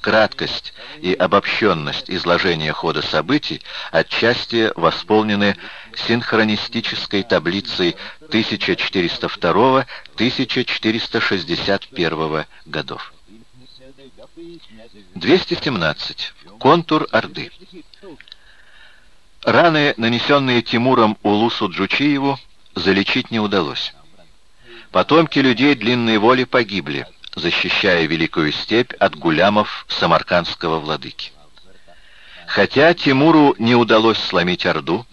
Краткость и обобщенность изложения хода событий отчасти восполнены синхронистической таблицей 1402-1461 годов. 217. Контур Орды. Раны, нанесенные Тимуром Улусу Джучиеву, залечить не удалось. Потомки людей длинной воли погибли, защищая Великую Степь от гулямов самаркандского владыки. Хотя Тимуру не удалось сломить Орду,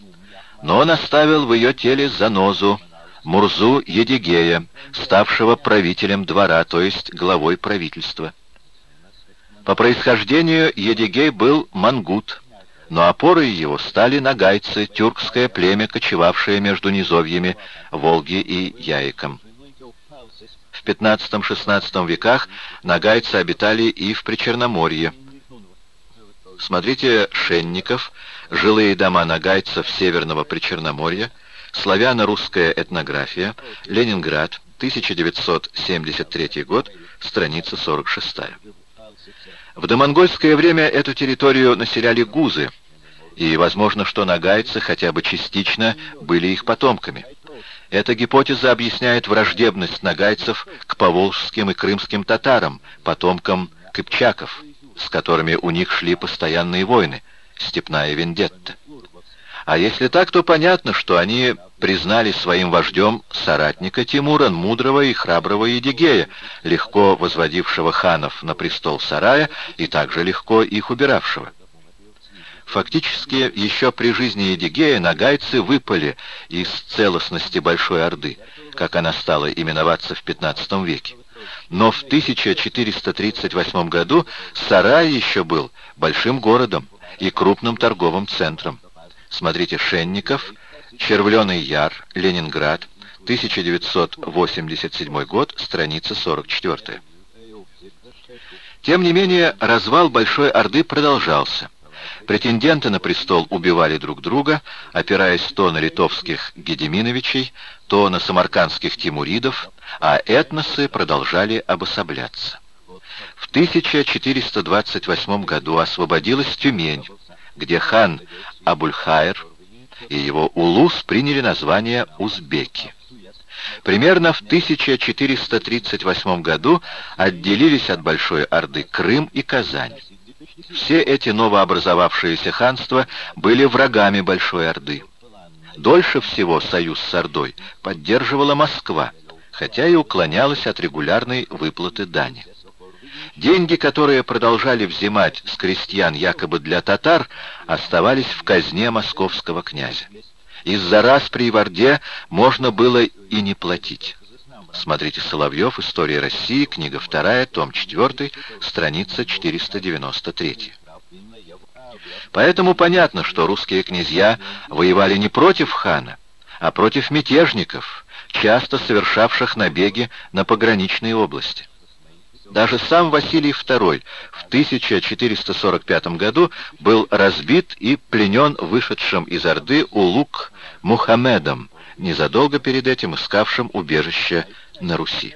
но он оставил в ее теле занозу, Мурзу Едигея, ставшего правителем двора, то есть главой правительства. По происхождению Едигей был мангут, но опорой его стали нагайцы, тюркское племя, кочевавшее между низовьями Волги и Яиком. XV-XVI веках нагайцы обитали и в Причерноморье. Смотрите Шенников, жилые дома нагайцев Северного Причерноморья, славяно-русская этнография, Ленинград, 1973 год, страница 46. В домонгольское время эту территорию населяли гузы, и возможно, что нагайцы хотя бы частично были их потомками. Эта гипотеза объясняет враждебность нагайцев к поволжским и крымским татарам, потомкам кыпчаков, с которыми у них шли постоянные войны, степная вендетта. А если так, то понятно, что они признали своим вождем соратника Тимура, мудрого и храброго Едигея, легко возводившего ханов на престол сарая и также легко их убиравшего. Фактически, еще при жизни Едигея нагайцы выпали из целостности Большой Орды, как она стала именоваться в XV веке. Но в 1438 году Сарай еще был большим городом и крупным торговым центром. Смотрите Шенников, Червленый Яр, Ленинград, 1987 год, страница 44. Тем не менее, развал Большой Орды продолжался. Претенденты на престол убивали друг друга, опираясь то на литовских Гедеминовичей, то на самаркандских тимуридов, а этносы продолжали обособляться. В 1428 году освободилась Тюмень, где хан Абульхайр и его улус приняли название узбеки. Примерно в 1438 году отделились от Большой Орды Крым и Казань. Все эти новообразовавшиеся ханства были врагами Большой Орды. Дольше всего союз с Ордой поддерживала Москва, хотя и уклонялась от регулярной выплаты дани. Деньги, которые продолжали взимать с крестьян якобы для татар, оставались в казне московского князя. Из-за распри в Орде можно было и не платить. Смотрите Соловьев, История России, книга 2, том 4, страница 493. Поэтому понятно, что русские князья воевали не против хана, а против мятежников, часто совершавших набеги на пограничные области. Даже сам Василий II в 1445 году был разбит и пленен вышедшим из Орды Улук Мухаммедом, незадолго перед этим искавшим убежище на Руси.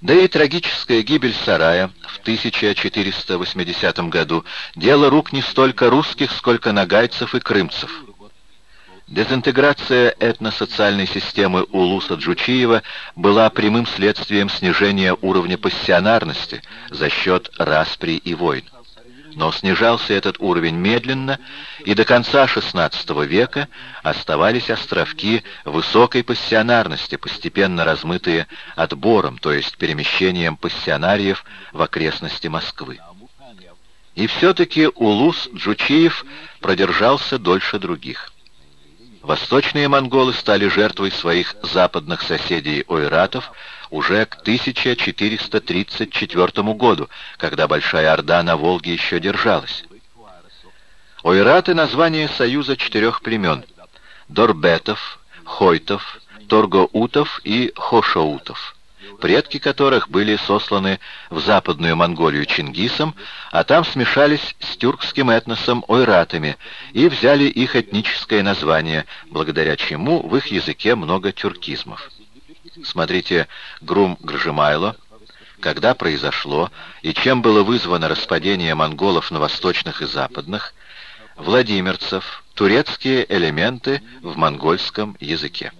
Да и трагическая гибель сарая в 1480 году – дело рук не столько русских, сколько нагайцев и крымцев. Дезинтеграция этносоциальной системы Улуса Джучиева была прямым следствием снижения уровня пассионарности за счет распри и войн. Но снижался этот уровень медленно, и до конца XVI века оставались островки высокой пассионарности, постепенно размытые отбором, то есть перемещением пассионариев в окрестности Москвы. И все-таки Улус Джучиев продержался дольше других. Восточные монголы стали жертвой своих западных соседей ойратов, уже к 1434 году, когда Большая Орда на Волге еще держалась. Ойраты — название союза четырех племен — Дорбетов, Хойтов, Торгоутов и Хошоутов, предки которых были сосланы в Западную Монголию Чингисом, а там смешались с тюркским этносом ойратами и взяли их этническое название, благодаря чему в их языке много тюркизмов. Смотрите Грум Гржимайло, когда произошло и чем было вызвано распадение монголов на восточных и западных, владимирцев, турецкие элементы в монгольском языке.